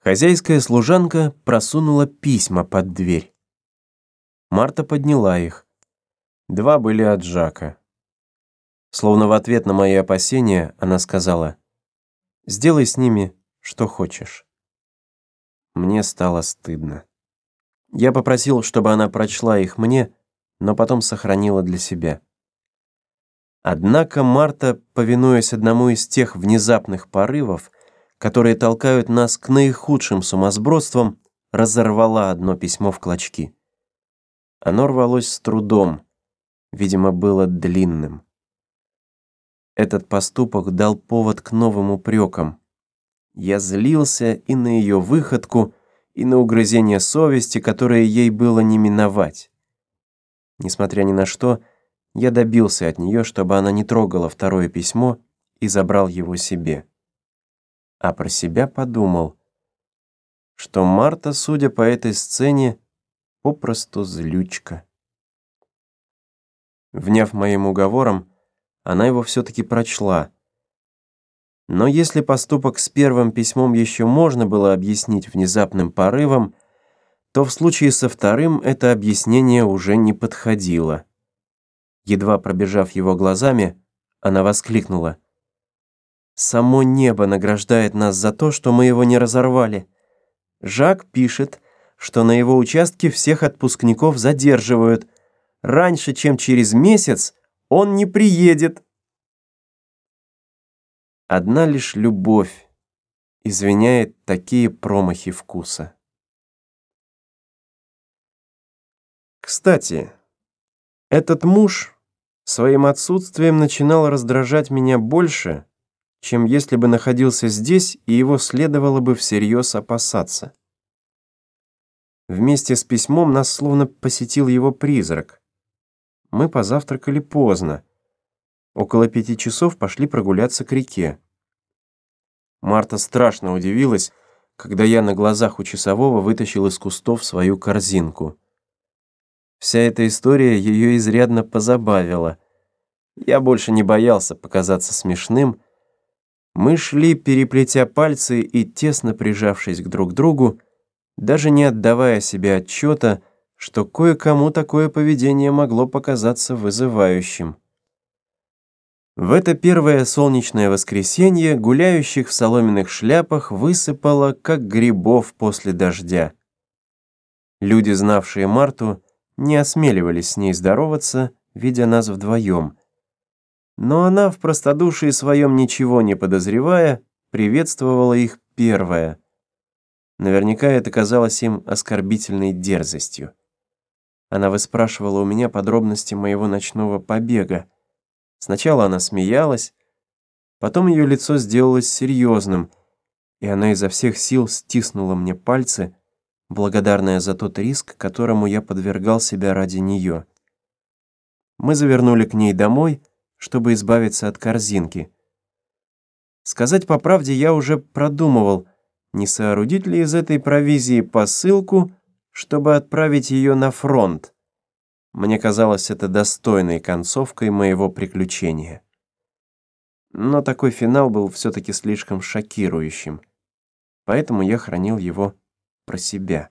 Хозяйская служанка просунула письма под дверь. Марта подняла их. Два были от Жака. Словно в ответ на мои опасения, она сказала, «Сделай с ними, что хочешь». Мне стало стыдно. Я попросил, чтобы она прочла их мне, но потом сохранила для себя. Однако Марта, повинуясь одному из тех внезапных порывов, которые толкают нас к наихудшим сумасбродствам, разорвала одно письмо в клочки. Оно рвалось с трудом, видимо, было длинным. Этот поступок дал повод к новым упрекам. Я злился и на ее выходку, и на угрызение совести, которое ей было не миновать. Несмотря ни на что, я добился от нее, чтобы она не трогала второе письмо и забрал его себе а про себя подумал, что Марта, судя по этой сцене, попросту злючка. Вняв моим уговором, она его все-таки прочла. Но если поступок с первым письмом еще можно было объяснить внезапным порывом, то в случае со вторым это объяснение уже не подходило. Едва пробежав его глазами, она воскликнула — Само небо награждает нас за то, что мы его не разорвали. Жак пишет, что на его участке всех отпускников задерживают. Раньше, чем через месяц, он не приедет. Одна лишь любовь извиняет такие промахи вкуса. Кстати, этот муж своим отсутствием начинал раздражать меня больше, чем если бы находился здесь, и его следовало бы всерьез опасаться. Вместе с письмом нас словно посетил его призрак. Мы позавтракали поздно. Около пяти часов пошли прогуляться к реке. Марта страшно удивилась, когда я на глазах у часового вытащил из кустов свою корзинку. Вся эта история ее изрядно позабавила. Я больше не боялся показаться смешным, мы шли, переплетя пальцы и тесно прижавшись к друг другу, даже не отдавая себе отчета, что кое-кому такое поведение могло показаться вызывающим. В это первое солнечное воскресенье гуляющих в соломенных шляпах высыпало, как грибов после дождя. Люди, знавшие Марту, не осмеливались с ней здороваться, видя нас вдвоем но она в простодушии своем ничего не подозревая, приветствовала их первая. Наверняка это казалось им оскорбительной дерзостью. Она выспрашивала у меня подробности моего ночного побега. Сначала она смеялась, потом ее лицо сделалось серьезным, и она изо всех сил стиснула мне пальцы, благодарная за тот риск, которому я подвергал себя ради нее. Мы завернули к ней домой, чтобы избавиться от корзинки. Сказать по правде, я уже продумывал, не соорудить ли из этой провизии посылку, чтобы отправить ее на фронт. Мне казалось это достойной концовкой моего приключения. Но такой финал был все-таки слишком шокирующим, поэтому я хранил его про себя.